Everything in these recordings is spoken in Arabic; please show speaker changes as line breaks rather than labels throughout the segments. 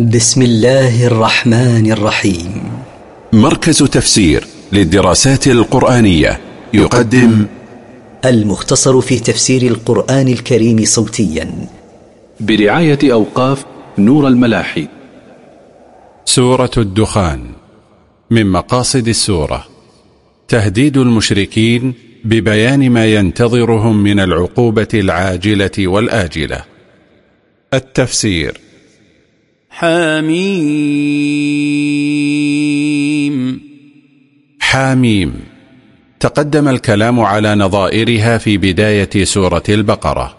بسم الله الرحمن الرحيم.
مركز تفسير للدراسات القرآنية يقدم
المختصر في تفسير القرآن الكريم صوتيا.
برعاية أوقاف نور الملاحي.
سورة الدخان. من مقاصد السورة تهديد المشركين ببيان ما ينتظرهم من العقوبة العاجلة والآجلة. التفسير
حميم.
حاميم تقدم الكلام على نظائرها في بداية سورة البقرة.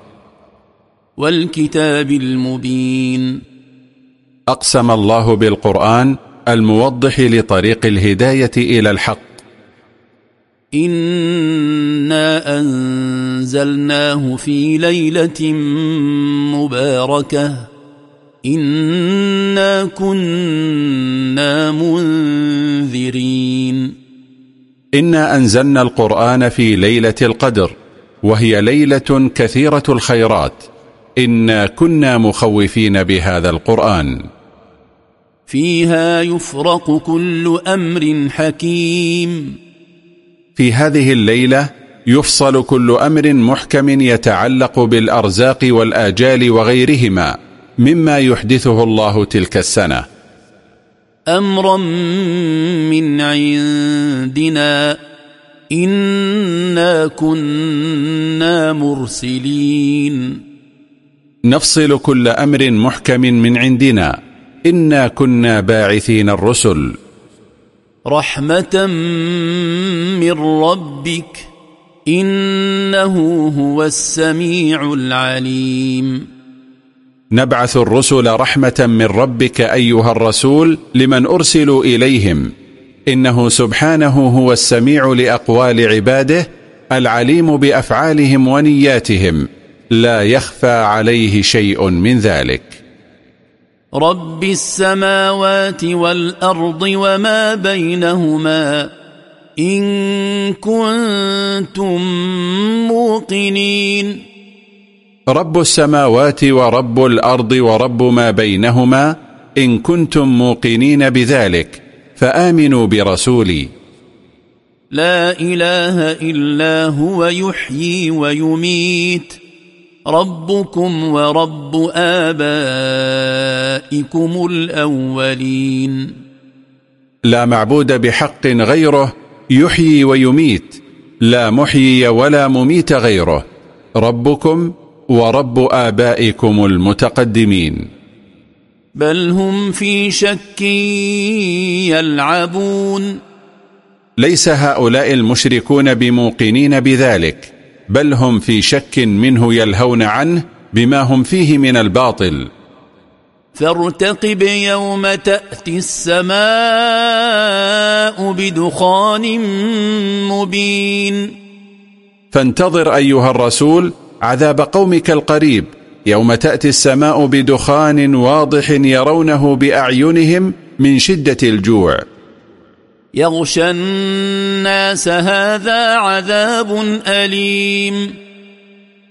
والكتاب المبين.
أقسم الله بالقرآن الموضح لطريق الهداية إلى الحق.
إنا أنزلناه في ليلة مباركة. إنا كنا منذرين
إنا أنزلنا القرآن في ليلة القدر وهي ليلة كثيرة الخيرات. إنا كنا مخوفين بهذا القرآن.
فيها يفرق كل أمر حكيم.
في هذه الليلة يفصل كل أمر محكم يتعلق بالأرزاق والآجال وغيرهما. مما يحدثه الله تلك السنة.
أمرا من عندنا إنا كنا مرسلين.
نفصل كل أمر محكم من عندنا. إنا كنا باعثين الرسل.
رحمة من ربك إنه هو السميع العليم.
نبعث الرسل رحمة من ربك أيها الرسول لمن أرسلوا إليهم. إنه سبحانه هو السميع لأقوال عباده العليم بأفعالهم ونياتهم. لا يخفى عليه شيء من ذلك.
رب السماوات والأرض وما بينهما. إن كنتم موقنين.
رب السماوات ورب الأرض ورب ما بينهما إن كنتم موقنين بذلك فآمنوا برسولي.
لا إله إلا هو يحيي ويميت ربكم ورب آبائكم الأولين.
لا معبود بحق غيره يحيي ويميت لا محيي ولا مميت غيره ربكم ورب آبائكم المتقدمين.
بل هم في شك يلعبون.
ليس هؤلاء المشركون بموقنين بذلك بل هم في شك منه يلهون عنه بما هم فيه من الباطل.
فارتقب يوم تأتي السماء بدخان مبين.
فانتظر أيها الرسول عذاب قومك القريب يوم تأتي السماء بدخان واضح يرونه بأعينهم من شدة الجوع.
يغشى الناس هذا عذاب أليم.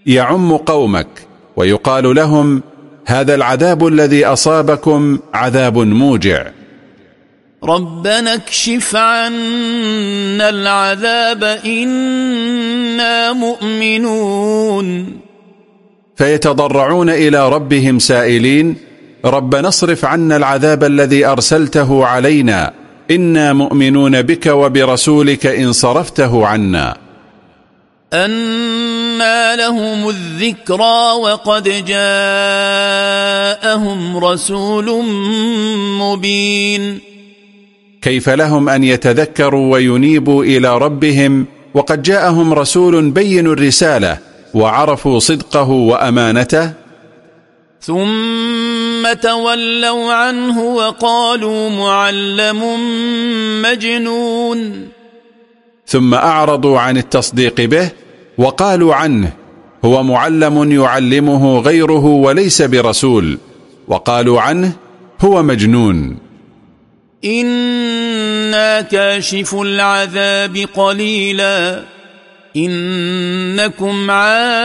يعم قومك ويقال لهم هذا العذاب الذي أصابكم عذاب موجع.
ربنا اكشف عنا العذاب إنا مؤمنون.
فيتضرعون إلى ربهم سائلين رب نصرف عنا العذاب الذي أرسلته علينا إنا مؤمنون بك وبرسولك إن صرفته عنا.
أنا لهم الذكرى وقد جاءهم رسول مبين.
كيف لهم أن يتذكروا وينيبوا إلى ربهم وقد جاءهم رسول بين الرسالة وعرفوا صدقه وأمانته.
ثم تولوا عنه وقالوا معلم مجنون.
ثم أعرضوا عن التصديق به وقالوا عنه هو معلم يعلمه غيره وليس برسول وقالوا عنه هو مجنون.
إنا كاشف العذاب قليلا إنكم عائدون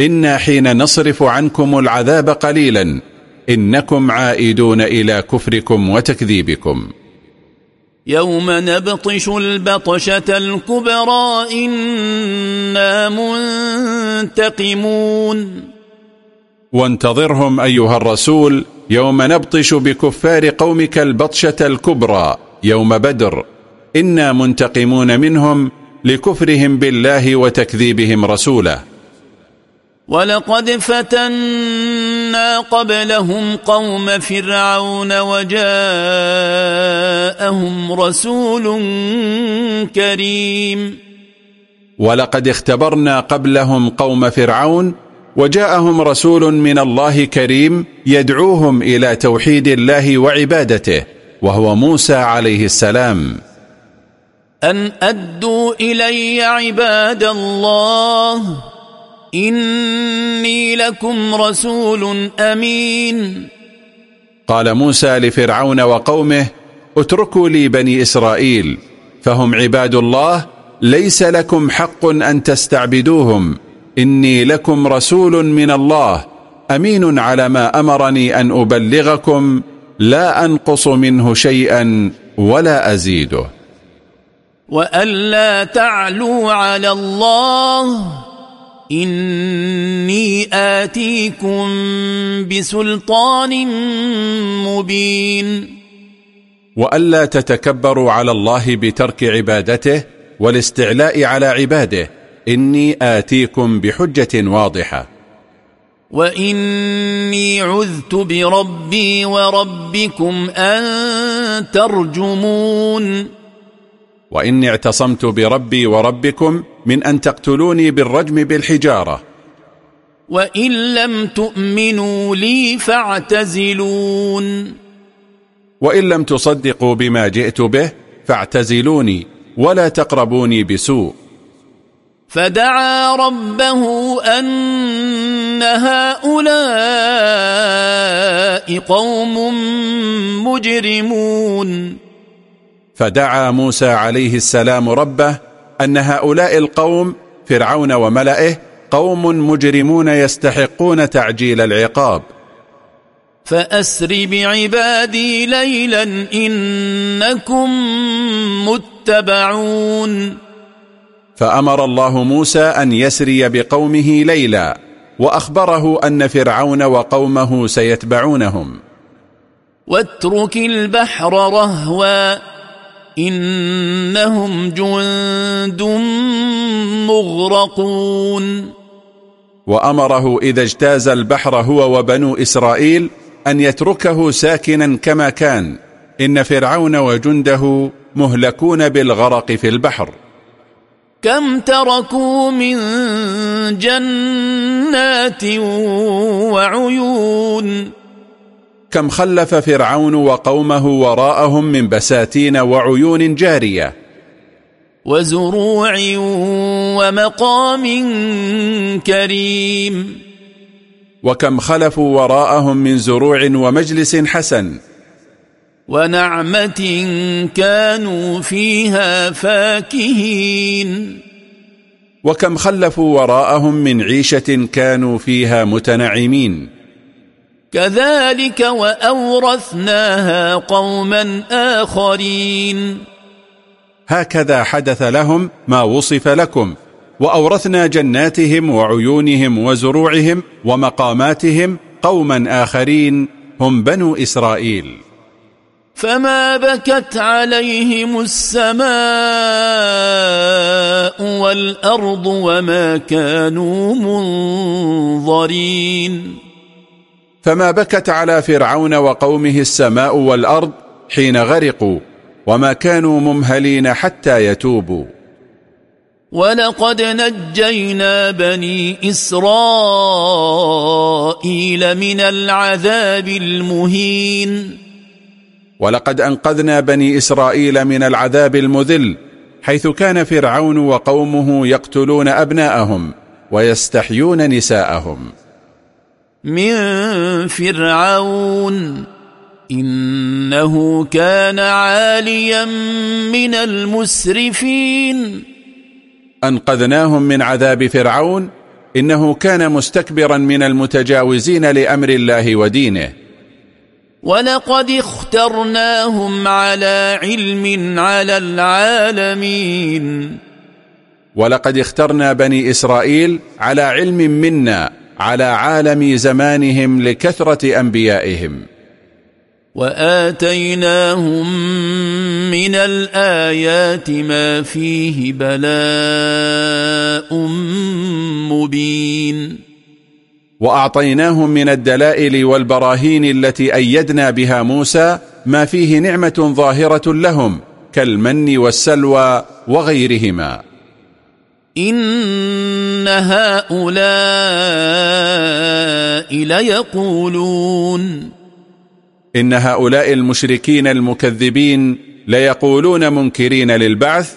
إنا حين نصرف عنكم العذاب قليلا إنكم عائدون إلى كفركم وتكذيبكم.
يوم نبطش البطشة الكبرى إنا منتقمون
وانتظرهم أيها الرسول يوم نبطش بكفار قومك البطشة الكبرى يوم بدر. إنا منتقمون منهم لكفرهم بالله وتكذيبهم رسوله.
ولقد فتنا قبلهم قوم فرعون وجاءهم رسول كريم.
ولقد اختبرنا قبلهم قوم فرعون وجاءهم رسول من الله كريم يدعوهم إلى توحيد الله وعبادته وهو موسى عليه السلام.
أن أدوا إلي عباد الله إني لكم رسول أمين.
قال موسى لفرعون وقومه اتركوا لي بني إسرائيل فهم عباد الله ليس لكم حق أن تستعبدوهم. إني لكم رسول من الله أمين على ما أمرني أن أبلغكم لا أنقص منه شيئا ولا أزيده.
وألا تعلوا على الله إني آتيكم بسلطان مبين.
وألا تتكبروا على الله بترك عبادته والاستعلاء على عباده إني آتيكم بحجة واضحة.
وإني عذت بربي وربكم أن ترجمون.
وإني اعتصمت بربي وربكم من أن تقتلوني بالرجم بالحجارة.
وإن لم تؤمنوا لي فاعتزلون.
وإن لم تصدقوا بما جئت به فاعتزلوني ولا تقربوني بسوء.
فدعا ربه أن هؤلاء قوم مجرمون.
فدعا موسى عليه السلام ربه أن هؤلاء القوم فرعون وملئه قوم مجرمون يستحقون تعجيل العقاب.
فأسر بعبادي ليلا إنكم متبعون.
فأمر الله موسى أن يسري بقومه ليلا وأخبره أن فرعون وقومه سيتبعونهم.
واترك البحر رهوا إنهم جند مغرقون.
وأمره إذا اجتاز البحر هو وبنو إسرائيل أن يتركه ساكنا كما كان إن فرعون وجنده مهلكون بالغرق في البحر.
كم تركوا من جنات وعيون
كم خلف فرعون وقومه وراءهم من بساتين وعيون جارية.
وزروع ومقام كريم.
وكم خلفوا وراءهم من زروع ومجلس حسن.
ونعمة كانوا فيها فاكهين.
وكم خلفوا وراءهم من عيشة كانوا فيها متنعمين.
كذلك وأورثناها قوما آخرين.
هكذا حدث لهم ما وصف لكم وأورثنا جناتهم وعيونهم وزروعهم ومقاماتهم قوما آخرين هم بنو إسرائيل.
فما بكت عليهم السماء والأرض وما كانوا منظرين
فما بكت على فرعون وقومه السماء والأرض حين غرقوا وما كانوا ممهلين حتى يتوبوا.
ولقد نجينا بني إسرائيل من العذاب المهين
ولقد أنقذنا بني إسرائيل من العذاب المذل حيث كان فرعون وقومه يقتلون أبناءهم ويستحيون نساءهم.
من فرعون إنه كان عاليا من المسرفين.
أنقذناهم من عذاب فرعون إنه كان مستكبرا من المتجاوزين لأمر الله ودينه.
ولقد اخترناهم على علم على العالمين
ولقد اخترنا بني إسرائيل على علم منا على عالم زمانهم لكثرة أنبيائهم
وآتيناهم من الآيات ما فيه بلاء مبين
وأعطيناهم من الدلائل والبراهين التي أيدنا بها موسى ما فيه نعمة ظاهرة لهم كالمن والسلوى وغيرهما.
إن هؤلاء ليقولون.
إن هؤلاء المشركين المكذبين ليقولون منكرين للبعث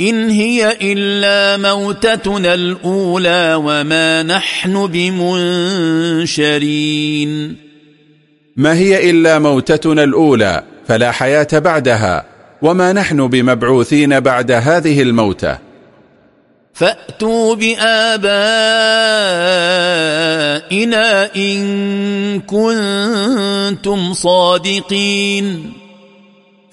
إن هي إلا موتتنا الأولى وما نحن بمنشرين.
ما هي إلا موتتنا الأولى فلا حياة بعدها وما نحن بمبعوثين بعد هذه الموتة.
فأتوا بآبائنا إن كنتم صادقين.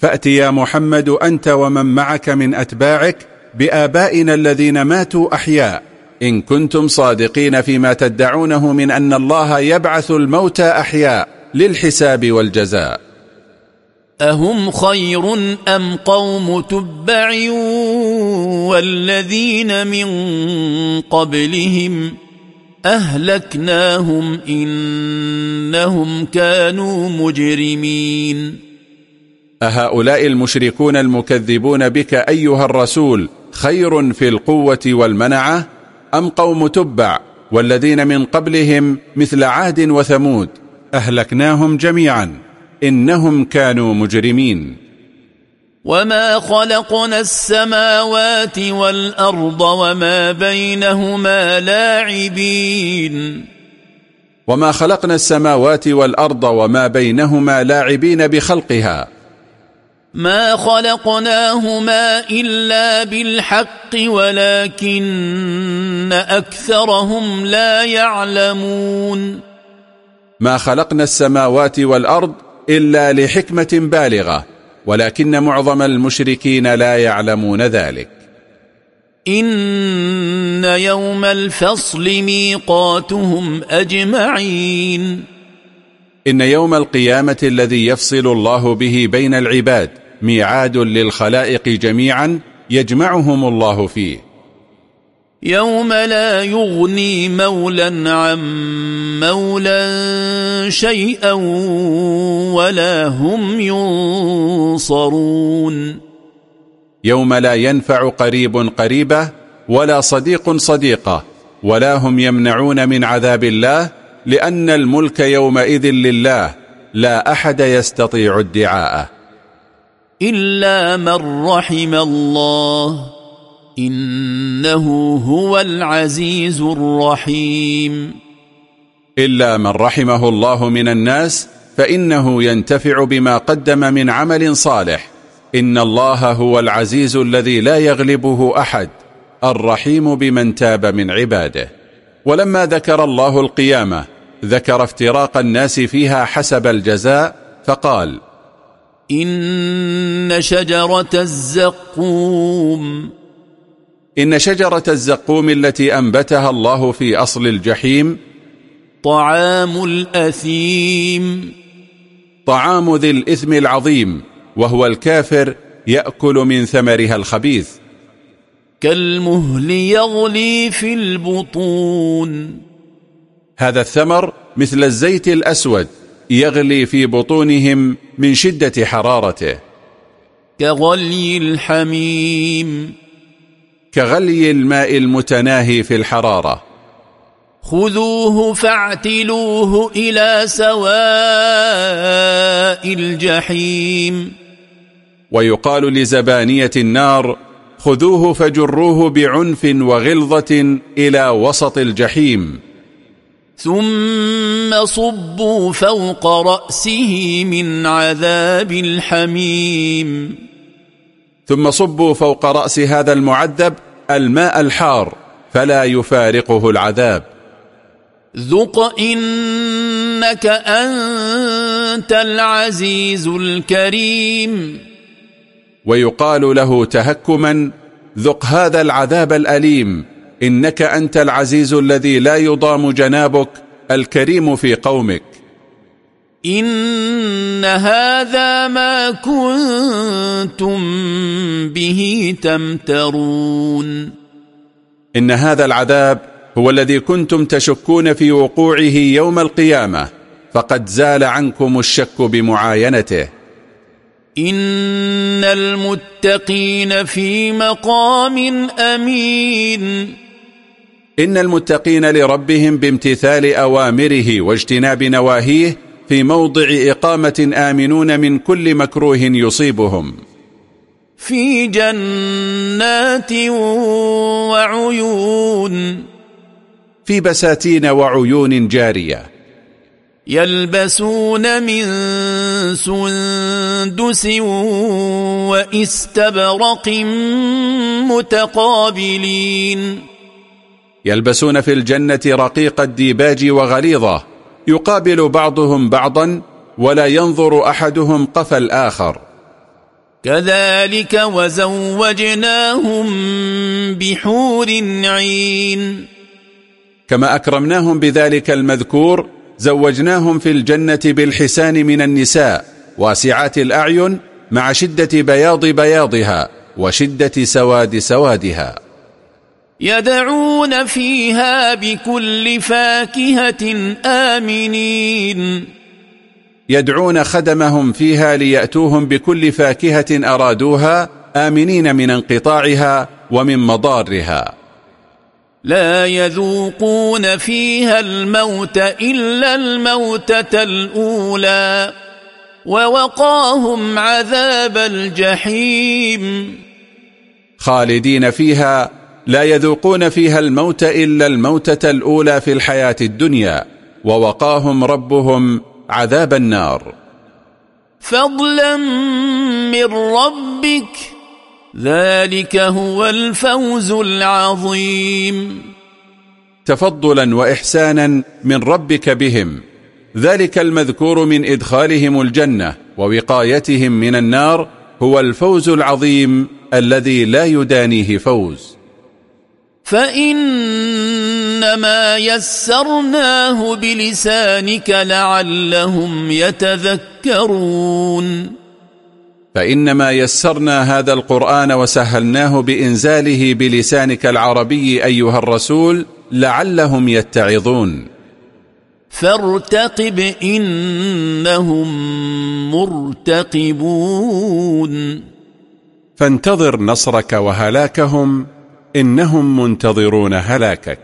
فأت يا محمد أنت ومن معك من أتباعك بآبائنا الذين ماتوا أحياء. إن كنتم صادقين فيما تدعونه من أن الله يبعث الموتى أحياء للحساب والجزاء.
أهم خير أم قوم تبع والذين من قبلهم أهلكناهم إنهم كانوا مجرمين.
أهؤلاء المشركون المكذبون بك أيها الرسول خير في القوة والمنعة أم قوم تبع والذين من قبلهم مثل عاد وثمود؟ أهلكناهم جميعا. إنهم كانوا مجرمين.
وما خلقنا السماوات والأرض وما بينهما لاعبين.
وما خلقنا السماوات والأرض وما بينهما لاعبين بخلقها.
ما خلقناهما إلا بالحق ولكن أكثرهم لا يعلمون
ما خلقنا السماوات والأرض إلا لحكمة بالغة ولكن معظم المشركين لا يعلمون ذلك.
إن يوم الفصل ميقاتهم أجمعين.
إن يوم القيامة الذي يفصل الله به بين العباد ميعاد للخلائق جميعا يجمعهم الله فيه.
يوم لا يغني مولا عن مولا شيئا ولا هم ينصرون.
يوم لا ينفع قريب قريبه ولا صديق صديقه ولا هم يمنعون من عذاب الله لأن الملك يومئذ لله لا أحد يستطيع ادعاءه.
إلا من رحم الله. إنه هو العزيز الرحيم.
إلا من رحمه الله من الناس فإنه ينتفع بما قدم من عمل صالح. إن الله هو العزيز الذي لا يغلبه أحد الرحيم بمن تاب من عباده. ولما ذكر الله القيامة ذكر افتراق الناس فيها حسب الجزاء فقال
إن شجرة الزقوم.
إن شجرة الزقوم التي أنبتها الله في أصل الجحيم
طعام الأثيم.
طعام ذي الإثم العظيم وهو الكافر يأكل من ثمرها الخبيث.
كالمهل يغلي في البطون.
هذا الثمر مثل الزيت الأسود يغلي في بطونهم من شدة حرارته.
كغلي الحميم.
كغلي الماء المتناهي في الحرارة.
خذوه فاعتلوه إلى سواء الجحيم.
ويقال لزبانية النار خذوه فجروه بعنف وغلظة إلى وسط الجحيم.
ثم صبوا فوق رأسه من عذاب الحميم.
ثم صبوا فوق رأس هذا المعذب الماء الحار فلا يفارقه العذاب.
ذق إنك أنت العزيز الكريم.
ويقال له تهكما ذق هذا العذاب الأليم. إنك أنت العزيز الذي لا يضام جنابك الكريم في قومك.
إن هذا ما كنتم به تمترون.
إن هذا العذاب هو الذي كنتم تشكون في وقوعه يوم القيامة فقد زال عنكم الشك بمعاينته.
إن المتقين في مقام أمين.
إن المتقين لربهم بامتثال أوامره واجتناب نواهيه في موضع إقامة آمنون من كل مكروه يصيبهم.
في جنات وعيون
في بساتين وعيون جارية.
يلبسون من سندس وإستبرق متقابلين.
يلبسون في الجنة رقيق الديباج وغليظة يقابل بعضهم بعضا ولا ينظر أحدهم قفى الآخر
كذلك وزوجناهم بحور عين.
كما أكرمناهم بذلك المذكور زوجناهم في الجنة بالحسان من النساء واسعات الأعين مع شدة بياض بياضها وشدة سواد سوادها.
يدعون فيها بكل فاكهة آمنين.
يدعون خدمهم فيها ليأتوهم بكل فاكهة أرادوها آمنين من انقطاعها ومن مضارها.
لا يذوقون فيها الموت إلا الموتة الأولى ووقاهم عذاب الجحيم.
خالدين فيها لا يذوقون فيها الموت إلا الموتة الأولى في الحياة الدنيا ووقاهم ربهم عذاب النار.
فضلا من ربك ذلك هو الفوز العظيم.
تفضلا وإحسانا من ربك بهم ذلك المذكور من إدخالهم الجنة ووقايتهم من النار هو الفوز العظيم الذي لا يدانيه فوز.
فإنما يسرناه بلسانك لعلهم يتذكرون.
فإنما يسرنا هذا القرآن وسهلناه بإنزاله بلسانك العربي أيها الرسول لعلهم يتعظون.
فارتقب إنهم مرتقبون.
فانتظر نصرك وهلاكهم إنهم منتظرون هلاكك.